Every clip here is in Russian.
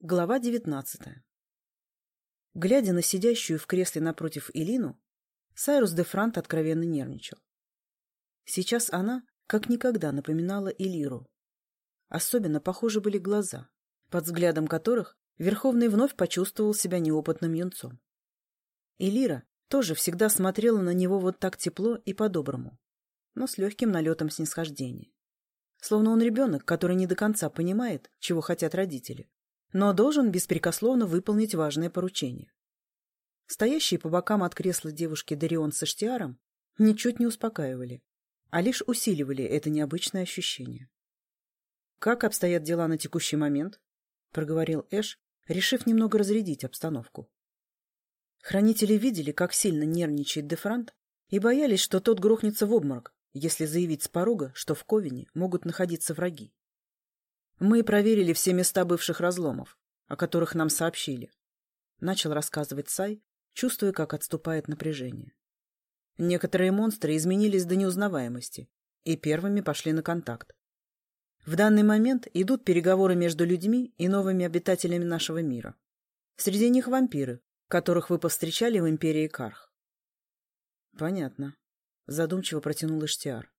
Глава девятнадцатая. Глядя на сидящую в кресле напротив Илину, Сайрус де Франт откровенно нервничал. Сейчас она как никогда напоминала Элиру. Особенно похожи были глаза, под взглядом которых Верховный вновь почувствовал себя неопытным юнцом. Элира тоже всегда смотрела на него вот так тепло и по-доброму, но с легким налетом снисхождения. Словно он ребенок, который не до конца понимает, чего хотят родители, но должен беспрекословно выполнить важное поручение. Стоящие по бокам от кресла девушки Дарион со Штиаром ничуть не успокаивали, а лишь усиливали это необычное ощущение. «Как обстоят дела на текущий момент?» — проговорил Эш, решив немного разрядить обстановку. Хранители видели, как сильно нервничает Дефрант, и боялись, что тот грохнется в обморок, если заявить с порога, что в Ковине могут находиться враги. Мы проверили все места бывших разломов, о которых нам сообщили. Начал рассказывать Сай, чувствуя, как отступает напряжение. Некоторые монстры изменились до неузнаваемости и первыми пошли на контакт. В данный момент идут переговоры между людьми и новыми обитателями нашего мира. Среди них вампиры, которых вы повстречали в Империи Карх. Понятно. Задумчиво протянул Иштиар.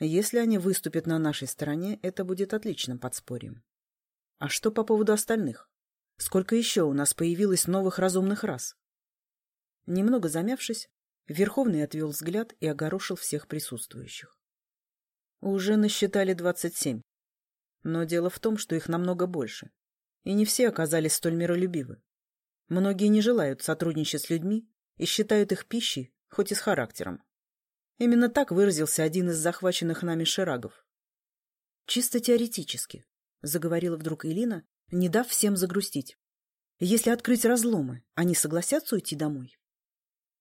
Если они выступят на нашей стороне, это будет отличным подспорьем. А что по поводу остальных? Сколько еще у нас появилось новых разумных рас? Немного замявшись, Верховный отвел взгляд и огорошил всех присутствующих. Уже насчитали двадцать семь. Но дело в том, что их намного больше. И не все оказались столь миролюбивы. Многие не желают сотрудничать с людьми и считают их пищей, хоть и с характером. Именно так выразился один из захваченных нами ширагов. «Чисто теоретически», — заговорила вдруг Элина, не дав всем загрустить. «Если открыть разломы, они согласятся уйти домой?»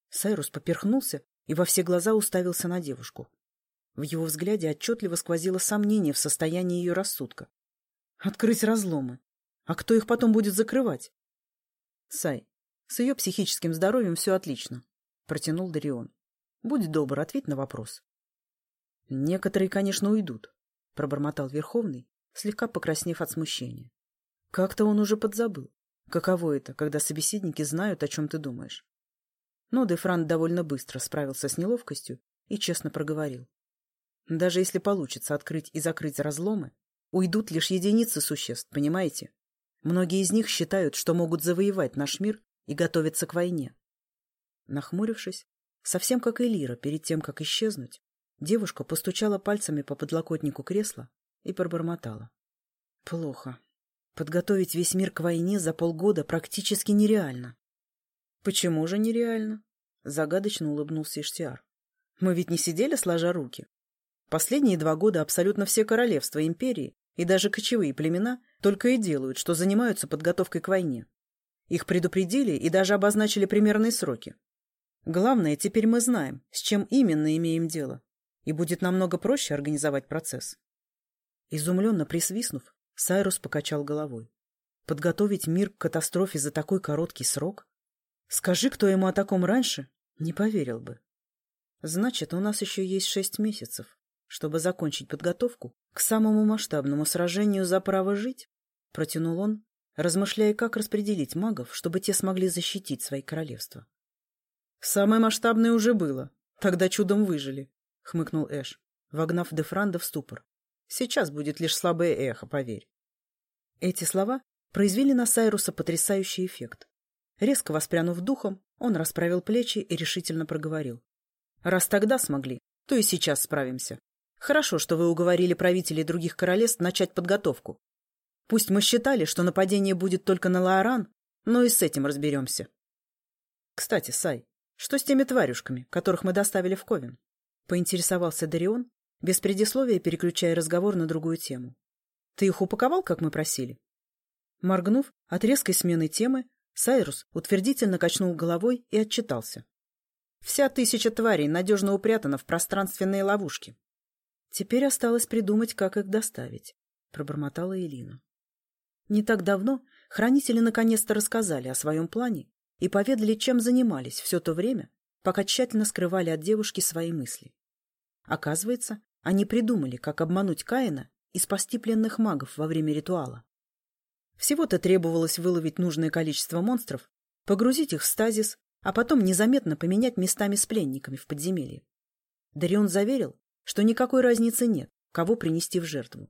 Сайрус поперхнулся и во все глаза уставился на девушку. В его взгляде отчетливо сквозило сомнение в состоянии ее рассудка. «Открыть разломы? А кто их потом будет закрывать?» «Сай, с ее психическим здоровьем все отлично», — протянул Дарион. Будь добр, ответь на вопрос. — Некоторые, конечно, уйдут, — пробормотал Верховный, слегка покраснев от смущения. Как-то он уже подзабыл. Каково это, когда собеседники знают, о чем ты думаешь? Но Дефран довольно быстро справился с неловкостью и честно проговорил. Даже если получится открыть и закрыть разломы, уйдут лишь единицы существ, понимаете? Многие из них считают, что могут завоевать наш мир и готовятся к войне. Нахмурившись, Совсем как и Лира, перед тем, как исчезнуть, девушка постучала пальцами по подлокотнику кресла и пробормотала. Плохо. Подготовить весь мир к войне за полгода практически нереально. Почему же нереально? Загадочно улыбнулся Иштиар. Мы ведь не сидели сложа руки. Последние два года абсолютно все королевства империи и даже кочевые племена только и делают, что занимаются подготовкой к войне. Их предупредили и даже обозначили примерные сроки. Главное, теперь мы знаем, с чем именно имеем дело, и будет намного проще организовать процесс. Изумленно присвистнув, Сайрус покачал головой. Подготовить мир к катастрофе за такой короткий срок? Скажи, кто ему о таком раньше, не поверил бы. Значит, у нас еще есть шесть месяцев, чтобы закончить подготовку к самому масштабному сражению за право жить, протянул он, размышляя, как распределить магов, чтобы те смогли защитить свои королевства. «Самое масштабное уже было. Тогда чудом выжили», — хмыкнул Эш, вогнав Дефранда в ступор. «Сейчас будет лишь слабое эхо, поверь». Эти слова произвели на Сайруса потрясающий эффект. Резко воспрянув духом, он расправил плечи и решительно проговорил. «Раз тогда смогли, то и сейчас справимся. Хорошо, что вы уговорили правителей других королевств начать подготовку. Пусть мы считали, что нападение будет только на Лаоран, но и с этим разберемся. Кстати, Сай, что с теми тварюшками, которых мы доставили в Ковен? Поинтересовался Дарион, без предисловия переключая разговор на другую тему. Ты их упаковал, как мы просили? Моргнув от резкой смены темы, Сайрус утвердительно качнул головой и отчитался. Вся тысяча тварей надежно упрятана в пространственные ловушки. Теперь осталось придумать, как их доставить, — пробормотала Элина. Не так давно хранители наконец-то рассказали о своем плане и поведали, чем занимались все то время, пока тщательно скрывали от девушки свои мысли. Оказывается, они придумали, как обмануть Каина и спасти пленных магов во время ритуала. Всего-то требовалось выловить нужное количество монстров, погрузить их в стазис, а потом незаметно поменять местами с пленниками в подземелье. Дарион заверил, что никакой разницы нет, кого принести в жертву.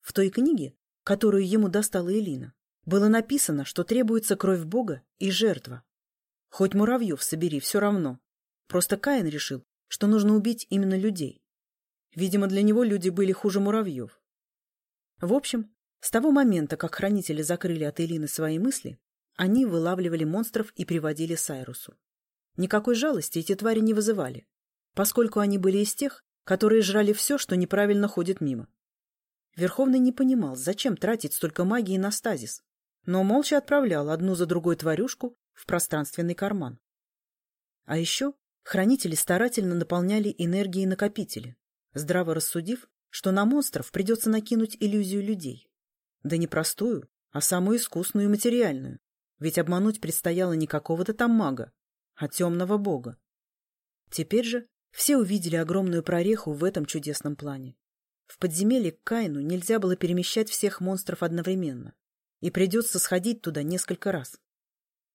В той книге, которую ему достала Элина, было написано, что требуется кровь Бога и жертва. Хоть муравьев собери, все равно. Просто Каин решил, что нужно убить именно людей. Видимо, для него люди были хуже муравьев. В общем, с того момента, как хранители закрыли от Элины свои мысли, они вылавливали монстров и приводили Сайрусу. Никакой жалости эти твари не вызывали, поскольку они были из тех, которые жрали все, что неправильно ходит мимо. Верховный не понимал, зачем тратить столько магии на стазис, но молча отправлял одну за другой тварюшку в пространственный карман. А еще хранители старательно наполняли энергией накопители, здраво рассудив, что на монстров придется накинуть иллюзию людей. Да не простую, а самую искусную и материальную, ведь обмануть предстояло не какого-то там мага, а темного бога. Теперь же все увидели огромную прореху в этом чудесном плане. В подземелье к Каину нельзя было перемещать всех монстров одновременно, и придется сходить туда несколько раз.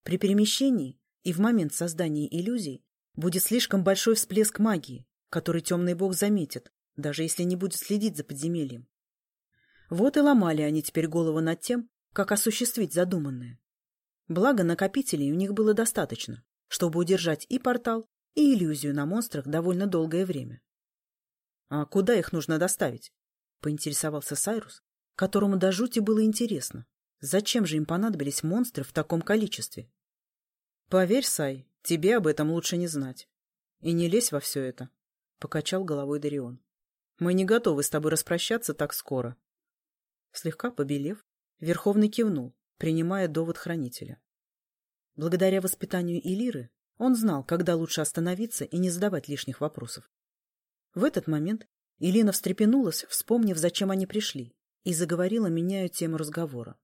При перемещении и в момент создания иллюзий будет слишком большой всплеск магии, который темный бог заметит, даже если не будет следить за подземельем. Вот и ломали они теперь голову над тем, как осуществить задуманное. Благо накопителей у них было достаточно, чтобы удержать и портал, и иллюзию на монстрах довольно долгое время. — А куда их нужно доставить? — поинтересовался Сайрус, которому до жути было интересно. Зачем же им понадобились монстры в таком количестве? — Поверь, Сай, тебе об этом лучше не знать. И не лезь во все это, — покачал головой Дарион. — Мы не готовы с тобой распрощаться так скоро. Слегка побелев, Верховный кивнул, принимая довод хранителя. Благодаря воспитанию Илиры он знал, когда лучше остановиться и не задавать лишних вопросов. В этот момент Илина встрепенулась, вспомнив, зачем они пришли, и заговорила, меняя тему разговора.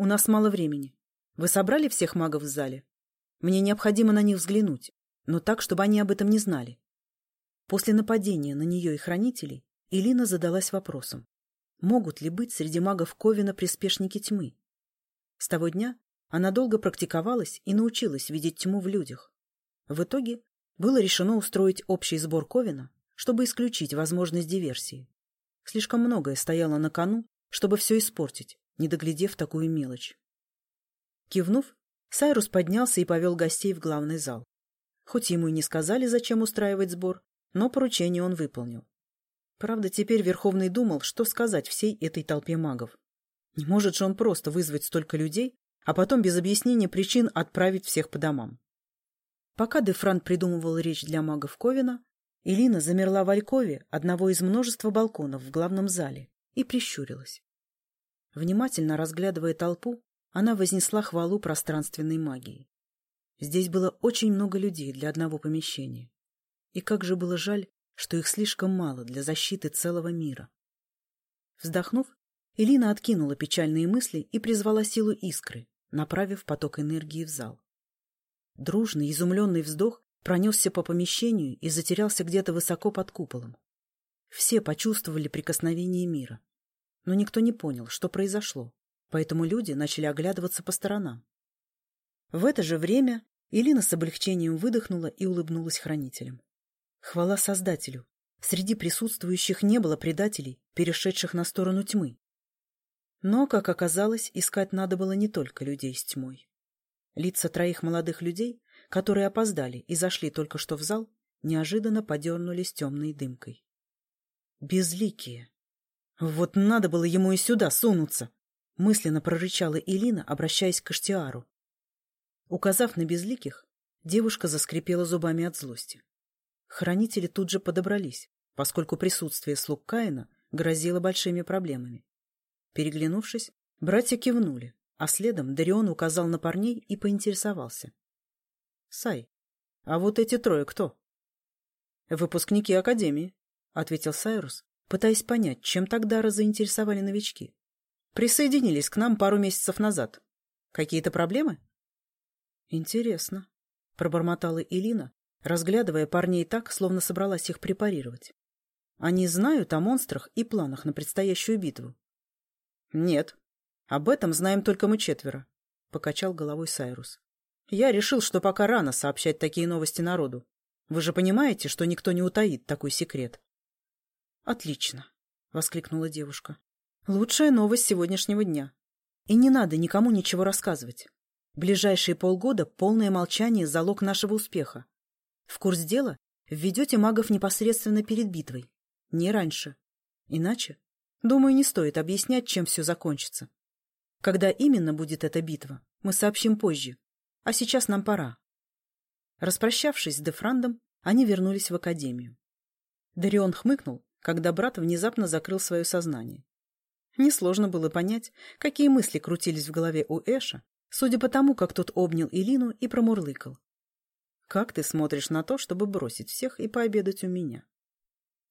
«У нас мало времени. Вы собрали всех магов в зале? Мне необходимо на них взглянуть, но так, чтобы они об этом не знали». После нападения на нее и хранителей Илина задалась вопросом, могут ли быть среди магов Ковина приспешники тьмы? С того дня она долго практиковалась и научилась видеть тьму в людях. В итоге было решено устроить общий сбор Ковина, чтобы исключить возможность диверсии. Слишком многое стояло на кону, чтобы все испортить, не доглядев такую мелочь. Кивнув, Сайрус поднялся и повел гостей в главный зал. Хоть ему и не сказали, зачем устраивать сбор, но поручение он выполнил. Правда, теперь Верховный думал, что сказать всей этой толпе магов. Не может же он просто вызвать столько людей, а потом без объяснения причин отправить всех по домам. Пока Дефрант придумывал речь для магов Ковина, Илина замерла в алькове одного из множества балконов в главном зале и прищурилась. Внимательно разглядывая толпу, она вознесла хвалу пространственной магии. Здесь было очень много людей для одного помещения. И как же было жаль, что их слишком мало для защиты целого мира. Вздохнув, Элина откинула печальные мысли и призвала силу искры, направив поток энергии в зал. Дружный, изумленный вздох пронесся по помещению и затерялся где-то высоко под куполом. Все почувствовали прикосновение мира. Но никто не понял, что произошло, поэтому люди начали оглядываться по сторонам. В это же время Элина с облегчением выдохнула и улыбнулась хранителям. Хвала Создателю! Среди присутствующих не было предателей, перешедших на сторону тьмы. Но, как оказалось, искать надо было не только людей с тьмой. Лица троих молодых людей которые опоздали и зашли только что в зал, неожиданно подернулись темной дымкой. Безликие. Вот надо было ему и сюда сунуться, мысленно прорычала Илина, обращаясь к Аштиару. Указав на безликих, девушка заскрипела зубами от злости. Хранители тут же подобрались, поскольку присутствие слуг Каина грозило большими проблемами. Переглянувшись, братья кивнули, а следом Дарион указал на парней и поинтересовался. Сай, а вот эти трое кто? Выпускники Академии, ответил Сайрус, пытаясь понять, чем тогда заинтересовали новички. Присоединились к нам пару месяцев назад. Какие-то проблемы? Интересно, пробормотала Илина, разглядывая парней так, словно собралась их препарировать. Они знают о монстрах и планах на предстоящую битву? Нет. Об этом знаем только мы четверо, — покачал головой Сайрус. Я решил, что пока рано сообщать такие новости народу. Вы же понимаете, что никто не утаит такой секрет. Отлично, — воскликнула девушка. Лучшая новость сегодняшнего дня. И не надо никому ничего рассказывать. Ближайшие полгода полное молчание – залог нашего успеха. В курс дела введете магов непосредственно перед битвой. Не раньше. Иначе, думаю, не стоит объяснять, чем все закончится. Когда именно будет эта битва, мы сообщим позже. А сейчас нам пора. Распрощавшись с Дефрандом, они вернулись в академию. Дарион хмыкнул, когда брат внезапно закрыл свое сознание. Несложно было понять, какие мысли крутились в голове у Эша, судя по тому, как тот обнял Илину и промурлыкал. «Как ты смотришь на то, чтобы бросить всех и пообедать у меня?»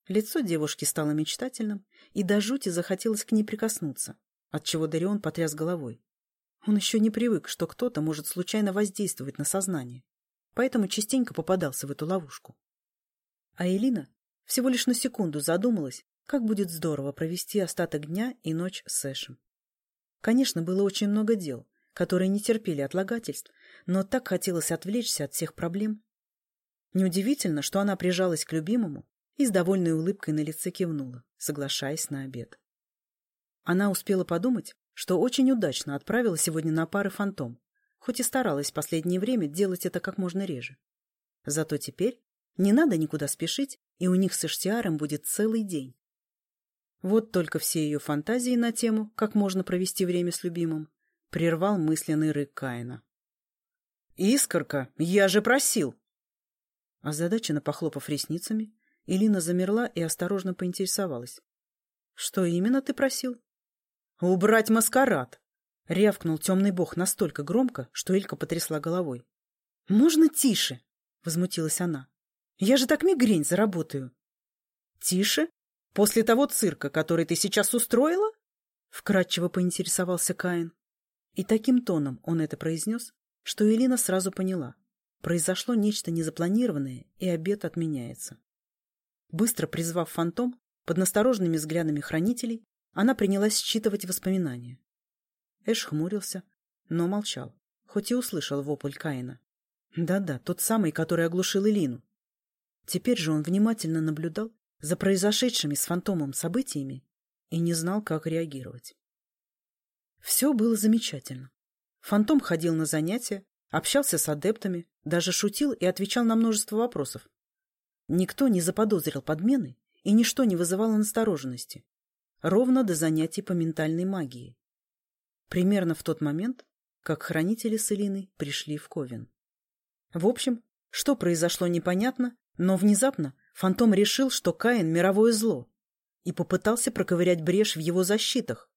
Лицо девушки стало мечтательным, и до жути захотелось к ней прикоснуться, отчего Дарион потряс головой. Он еще не привык, что кто-то может случайно воздействовать на сознание, поэтому частенько попадался в эту ловушку. А Элина всего лишь на секунду задумалась, как будет здорово провести остаток дня и ночь с Эшем. Конечно, было очень много дел, которые не терпели отлагательств, но так хотелось отвлечься от всех проблем. Неудивительно, что она прижалась к любимому и с довольной улыбкой на лице кивнула, соглашаясь на обед. Она успела подумать, что очень удачно отправила сегодня на пары фантом, хоть и старалась в последнее время делать это как можно реже. Зато теперь не надо никуда спешить, и у них с Эштиаром будет целый день. Вот только все ее фантазии на тему, как можно провести время с любимым, прервал мысленный рык Каина. «Искорка, я же просил!» Озадаченно похлопав ресницами, Илина замерла и осторожно поинтересовалась. «Что именно ты просил?» «Убрать маскарад!» — рявкнул темный бог настолько громко, что Илька потрясла головой. «Можно тише?» — возмутилась она. «Я же так мигрень заработаю». «Тише? После того цирка, который ты сейчас устроила?» — вкратчиво поинтересовался Каин. И таким тоном он это произнес, что Элина сразу поняла. Произошло нечто незапланированное, и обед отменяется. Быстро призвав фантом, под настороженными взглядами хранителей, она принялась считывать воспоминания. Эш хмурился, но молчал, хоть и услышал вопль Каина. Да-да, тот самый, который оглушил Элину. Теперь же он внимательно наблюдал за произошедшими с фантомом событиями и не знал, как реагировать. Все было замечательно. Фантом ходил на занятия, общался с адептами, даже шутил и отвечал на множество вопросов. Никто не заподозрил подмены, и ничто не вызывало настороженности. Ровно до занятий по ментальной магии. Примерно в тот момент, как хранители с Элиной пришли в Ковен. В общем, что произошло непонятно, но внезапно Фантом решил, что Каин — мировое зло, и попытался проковырять брешь в его защитах.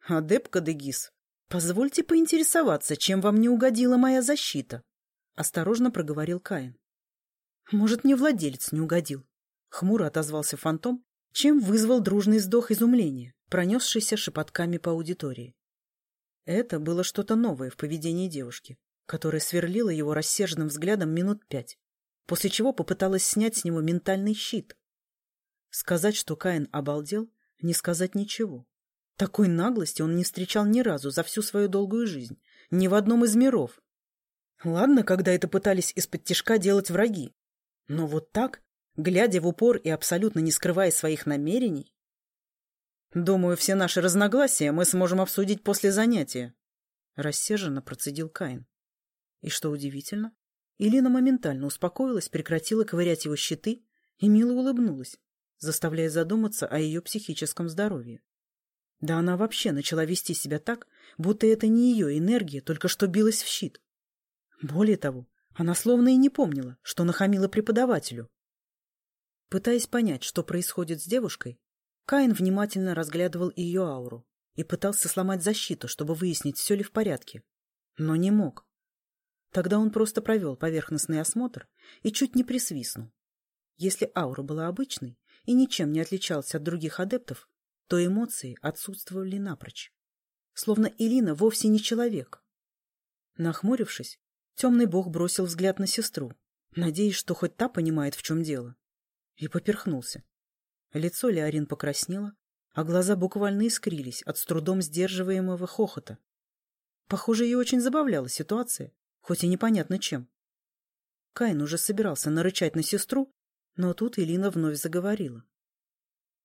«Адеп Кадегис, позвольте поинтересоваться, чем вам не угодила моя защита?» — осторожно проговорил Каин. «Может, мне владелец не угодил?» — хмуро отозвался Фантом, чем вызвал дружный вздох изумления, пронесшийся шепотками по аудитории. Это было что-то новое в поведении девушки, которая сверлила его рассерженным взглядом минут пять, после чего попыталась снять с него ментальный щит. Сказать, что Каин обалдел, не сказать ничего. Такой наглости он не встречал ни разу за всю свою долгую жизнь, ни в одном из миров. Ладно, когда это пытались из-под тишка делать враги. Но вот так, глядя в упор и абсолютно не скрывая своих намерений... Думаю, все наши разногласия мы сможем обсудить после занятия. Рассерженно процедил Каин. И что удивительно, Илина моментально успокоилась, прекратила ковырять его щиты и мило улыбнулась, заставляя задуматься о ее психическом здоровье. Да она вообще начала вести себя так, будто это не ее энергия только что билась в щит. Более того, она словно и не помнила, что нахамила преподавателю. Пытаясь понять, что происходит с девушкой, Каин внимательно разглядывал ее ауру и пытался сломать защиту, чтобы выяснить, все ли в порядке. Но не мог. Тогда он просто провел поверхностный осмотр и чуть не присвистнул. Если аура была обычной и ничем не отличалась от других адептов, то эмоции отсутствовали напрочь. Словно Илина вовсе не человек. Нахмурившись, темный бог бросил взгляд на сестру, надеясь, что хоть та понимает, в чем дело, и поперхнулся. Лицо Леорин покраснело, а глаза буквально искрились от с трудом сдерживаемого хохота. Похоже, ее очень забавляла ситуация, хоть и непонятно чем. Каин уже собирался нарычать на сестру, но тут Элина вновь заговорила.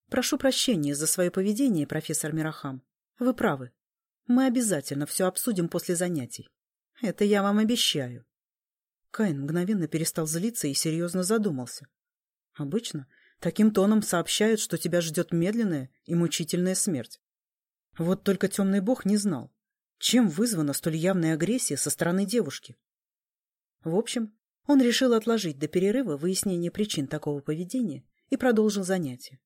«Прошу прощения за свое поведение, профессор Мирахам. Вы правы. Мы обязательно все обсудим после занятий. Это я вам обещаю». Каин мгновенно перестал злиться и серьезно задумался. Обычно таким тоном сообщают, что тебя ждет медленная и мучительная смерть. Вот только темный бог не знал, чем вызвана столь явная агрессия со стороны девушки. В общем, он решил отложить до перерыва выяснение причин такого поведения и продолжил занятие.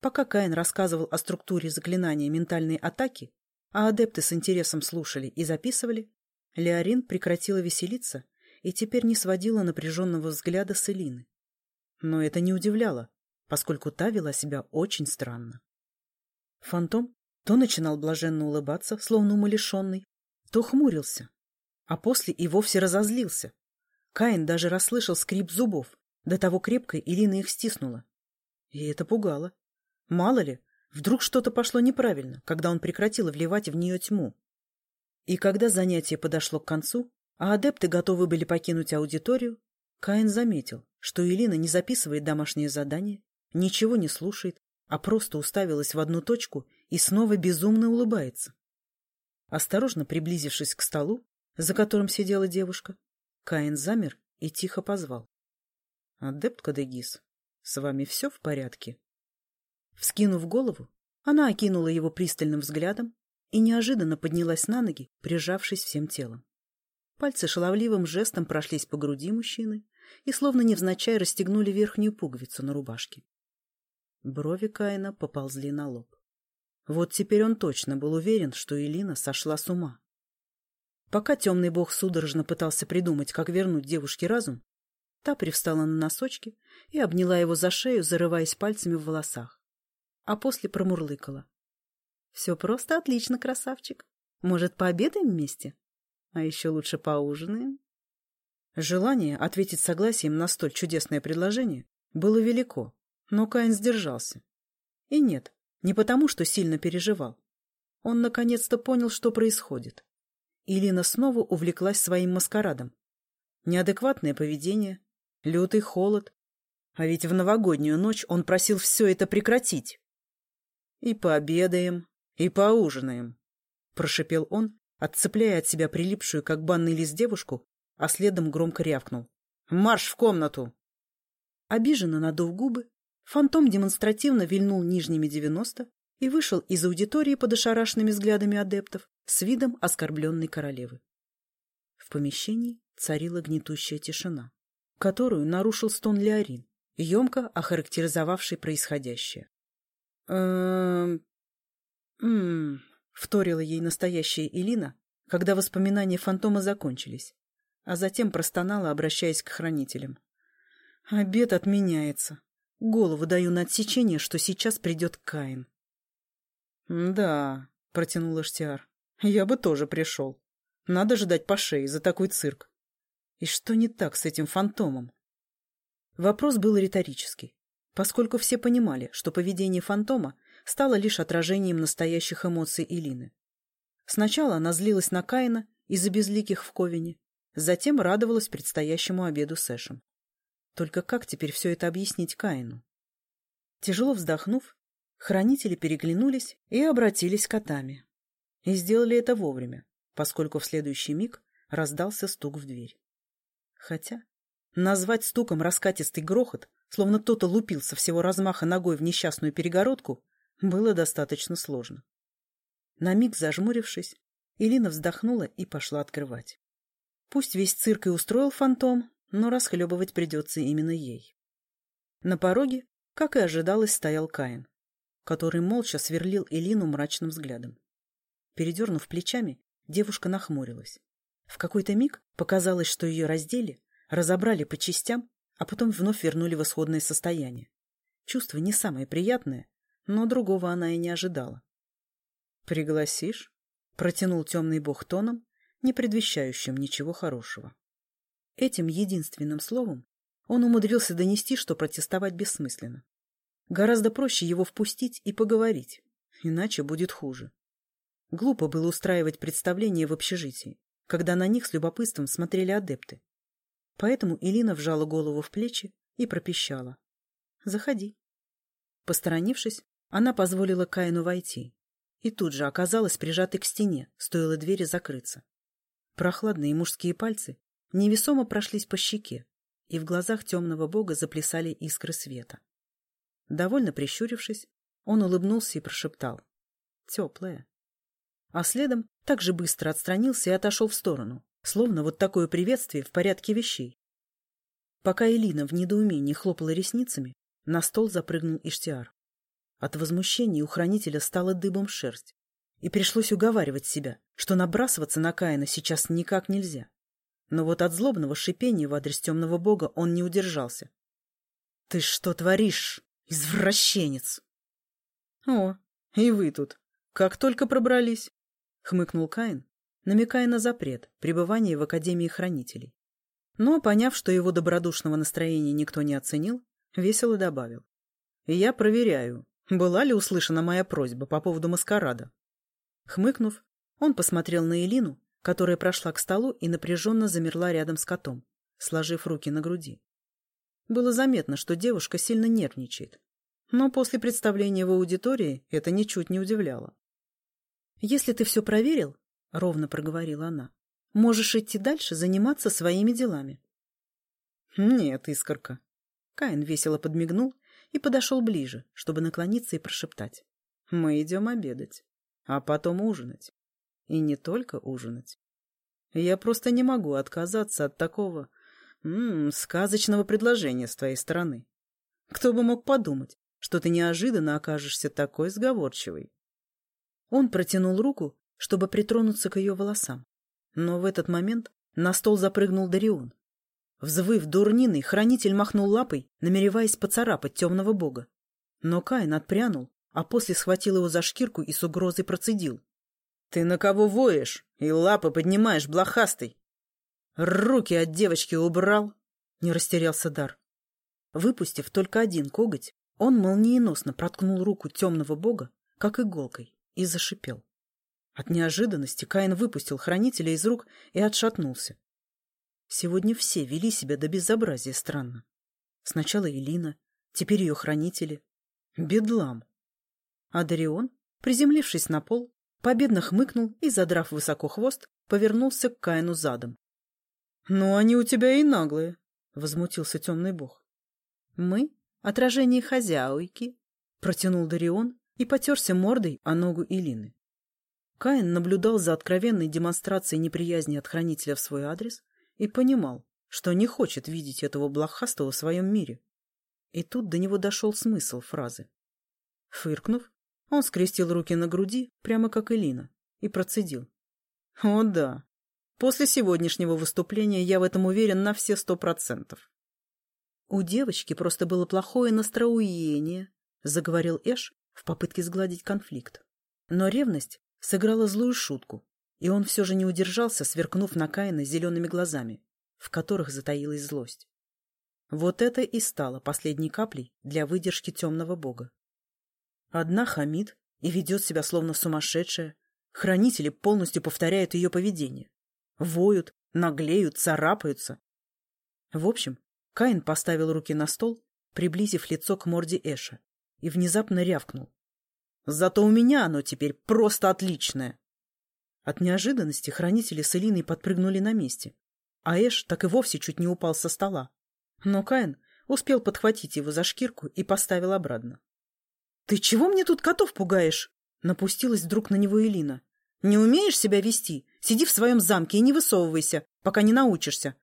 Пока Каин рассказывал о структуре заклинания ментальной атаки, а адепты с интересом слушали и записывали, Леорин прекратила веселиться и теперь не сводила напряженного взгляда с Элины. Но это не удивляло, поскольку та вела себя очень странно. Фантом то начинал блаженно улыбаться, словно умалишенный, то хмурился, а после и вовсе разозлился, Каин даже расслышал скрип зубов. До того крепко Ирина их стиснула. И это пугало. Мало ли, вдруг что-то пошло неправильно, когда он прекратил вливать в нее тьму. И когда занятие подошло к концу, а адепты готовы были покинуть аудиторию, Каин заметил, что Элина не записывает домашнее задание, ничего не слушает, а просто уставилась в одну точку и снова безумно улыбается. Осторожно приблизившись к столу, за которым сидела девушка, Каин замер и тихо позвал. — Адепт Кадегис, с вами все в порядке? Вскинув голову, она окинула его пристальным взглядом и неожиданно поднялась на ноги, прижавшись всем телом. Пальцы шаловливым жестом прошлись по груди мужчины и словно невзначай расстегнули верхнюю пуговицу на рубашке. Брови Каина поползли на лоб. Вот теперь он точно был уверен, что Элина сошла с ума. Пока темный бог судорожно пытался придумать, как вернуть девушке разум, та привстала на носочки и обняла его за шею, зарываясь пальцами в волосах. А после промурлыкала. — Все просто отлично, красавчик. Может, пообедаем вместе? А еще лучше поужинаем? Желание ответить согласием на столь чудесное предложение было велико, но Каин сдержался. И нет, не потому, что сильно переживал. Он наконец-то понял, что происходит. Илина снова увлеклась своим маскарадом. Неадекватное поведение, лютый холод. А ведь в новогоднюю ночь он просил все это прекратить. «И пообедаем, и поужинаем», — прошепел он, отцепляя от себя прилипшую, как банный лист, девушку, а следом громко рявкнул. «Марш в комнату!» Обиженно надув губы, фантом демонстративно вильнул нижними девяносто и вышел из аудитории под ошарашенными взглядами адептов с видом оскорбленной королевы. В помещении царила гнетущая тишина, которую нарушил стон Леорин, емко охарактеризовавший происходящее. «Эм... Ммм...» — вторила ей настоящая Элина, когда воспоминания фантома закончились, а затем простонала, обращаясь к хранителям. «Обед отменяется. Голову даю на отсечение, что сейчас придет Каин». «Да», — протянул Эштиар, — «я бы тоже пришел. Надо же дать по шее за такой цирк. И что не так с этим фантомом?» Вопрос был риторический, поскольку все понимали, что поведение фантома стало лишь отражением настоящих эмоций Илины. Сначала она злилась на Каина из-за безликих в Ковине, затем радовалась предстоящему обеду с Эшем. Только как теперь все это объяснить Каину? Тяжело вздохнув, Хранители переглянулись и обратились котами. И сделали это вовремя, поскольку в следующий миг раздался стук в дверь. Хотя назвать стуком раскатистый грохот, словно кто-то лупил со всего размаха ногой в несчастную перегородку, было достаточно сложно. На миг зажмурившись, Элина вздохнула и пошла открывать. Пусть весь цирк и устроил фантом, но расхлебывать придется именно ей. На пороге, как и ожидалось, стоял Каин который молча сверлил Элину мрачным взглядом. Передернув плечами, девушка нахмурилась. В какой-то миг показалось, что ее раздели, разобрали по частям, а потом вновь вернули в исходное состояние. Чувство не самое приятное, но другого она и не ожидала. «Пригласишь?» — протянул темный бог тоном, не предвещающим ничего хорошего. Этим единственным словом он умудрился донести, что протестовать бессмысленно. Гораздо проще его впустить и поговорить, иначе будет хуже. Глупо было устраивать представление в общежитии, когда на них с любопытством смотрели адепты. Поэтому Илина вжала голову в плечи и пропищала. «Заходи». Посторонившись, она позволила Каину войти. И тут же оказалась прижатой к стене, стоило двери закрыться. Прохладные мужские пальцы невесомо прошлись по щеке, и в глазах темного бога заплясали искры света. Довольно прищурившись, он улыбнулся и прошептал. «Теплая». А следом так же быстро отстранился и отошел в сторону, словно вот такое приветствие в порядке вещей. Пока Элина в недоумении хлопала ресницами, на стол запрыгнул Иштиар. От возмущения у хранителя стала дыбом шерсть, и пришлось уговаривать себя, что набрасываться на Каина сейчас никак нельзя. Но вот от злобного шипения в адрес темного бога он не удержался. — Ты что творишь, извращенец? — О, и вы тут. Как только пробрались, — хмыкнул Каин, намекая на запрет пребывания в Академии Хранителей. Но, поняв, что его добродушного настроения никто не оценил, весело добавил. «Я проверяю, была ли услышана моя просьба по поводу маскарада». Хмыкнув, он посмотрел на Элину, которая прошла к столу и напряженно замерла рядом с котом, сложив руки на груди. Было заметно, что девушка сильно нервничает, но после представления в аудитории это ничуть не удивляло. «Если ты все проверил, — ровно проговорила она, Можешь идти дальше заниматься своими делами. Нет, искорка. Каин весело подмигнул и подошел ближе, чтобы наклониться и прошептать. Мы идем обедать, а потом ужинать. И не только ужинать. Я просто не могу отказаться от такого м -м, сказочного предложения с твоей стороны. Кто бы мог подумать, что ты неожиданно окажешься такой сговорчивой. Он протянул руку, чтобы притронуться к ее волосам. Но в этот момент на стол запрыгнул Дарион. Взвыв дурниной, хранитель махнул лапой, намереваясь поцарапать темного бога. Но Каин отпрянул, а после схватил его за шкирку и с угрозой процедил. — Ты на кого воешь и лапы поднимаешь, блохастый? — Руки от девочки убрал, — не растерялся Дар. Выпустив только один коготь, он молниеносно проткнул руку темного бога, как иголкой, и зашипел. От неожиданности Каин выпустил хранителя из рук и отшатнулся. Сегодня все вели себя до безобразия странно. Сначала Элина, теперь ее хранители. Бедлам. А Дарион, приземлившись на пол, победно хмыкнул и, задрав высоко хвост, повернулся к Каину задом. — Ну, они у тебя и наглые, — возмутился темный бог. — Мы — отражение хозяйки, — протянул Дарион и потерся мордой о ногу Илины. Каин наблюдал за откровенной демонстрацией неприязни от хранителя в свой адрес и понимал, что не хочет видеть этого блохастого в своем мире. И тут до него дошел смысл фразы. Фыркнув, он скрестил руки на груди, прямо как Элина, и процедил. «О да, после сегодняшнего выступления я в этом уверен на все сто процентов». «У девочки просто было плохое настроение», — заговорил Эш в попытке сгладить конфликт. Но ревность сыграла злую шутку, и он все же не удержался, сверкнув на Каина зелеными глазами, в которых затаилась злость. Вот это и стало последней каплей для выдержки темного бога. Одна хамит и ведет себя словно сумасшедшая, хранители полностью повторяют ее поведение. Воют, наглеют, царапаются. В общем, Каин поставил руки на стол, приблизив лицо к морде Эша, и внезапно рявкнул. Зато у меня оно теперь просто отличное. От неожиданности хранители с Элиной подпрыгнули на месте, а Эш так и вовсе чуть не упал со стола. Но Каин успел подхватить его за шкирку и поставил обратно. — Ты чего мне тут котов пугаешь? — напустилась вдруг на него Элина. — Не умеешь себя вести? Сиди в своем замке и не высовывайся, пока не научишься.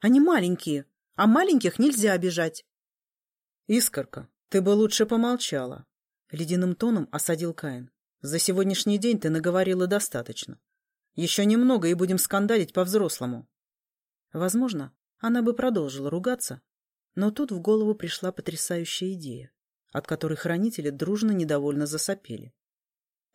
Они маленькие, а маленьких нельзя обижать. — Искорка, ты бы лучше помолчала, — ледяным тоном осадил Каин. «За сегодняшний день ты наговорила достаточно. Еще немного, и будем скандалить по-взрослому». Возможно, она бы продолжила ругаться, но тут в голову пришла потрясающая идея, от которой хранители дружно недовольно засопели.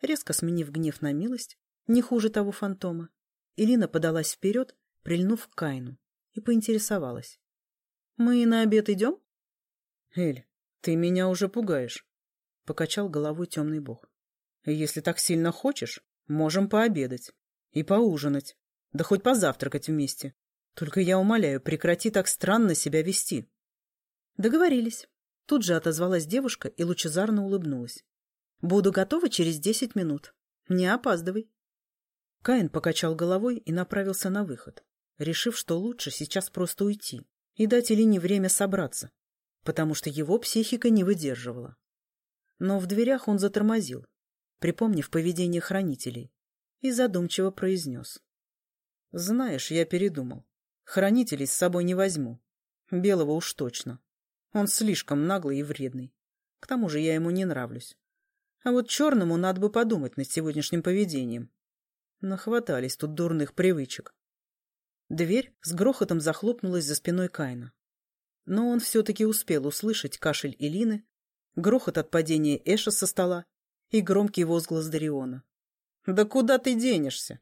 Резко сменив гнев на милость, не хуже того фантома, Илина подалась вперед, прильнув к Каину, и поинтересовалась. — Мы на обед идем? — Эль, Ты меня уже пугаешь, — покачал головой темный бог. Если так сильно хочешь, можем пообедать и поужинать, да хоть позавтракать вместе. Только я умоляю, прекрати так странно себя вести. Договорились. Тут же отозвалась девушка и лучезарно улыбнулась. Буду готова через десять минут. Не опаздывай. Каин покачал головой и направился на выход, решив, что лучше сейчас просто уйти и дать Элине время собраться, потому что его психика не выдерживала. Но в дверях он затормозил, припомнив поведение хранителей, и задумчиво произнес. «Знаешь, я передумал. Хранителей с собой не возьму. Белого уж точно. Он слишком наглый и вредный. К тому же я ему не нравлюсь. А вот черному надо бы подумать над сегодняшним поведением. Нахватались тут дурных привычек. Дверь с грохотом захлопнулась за спиной Кайна. Но он все-таки успел услышать кашель Илины, грохот от падения Эша со стола и громкий возглас Дариона. «Да куда ты денешься?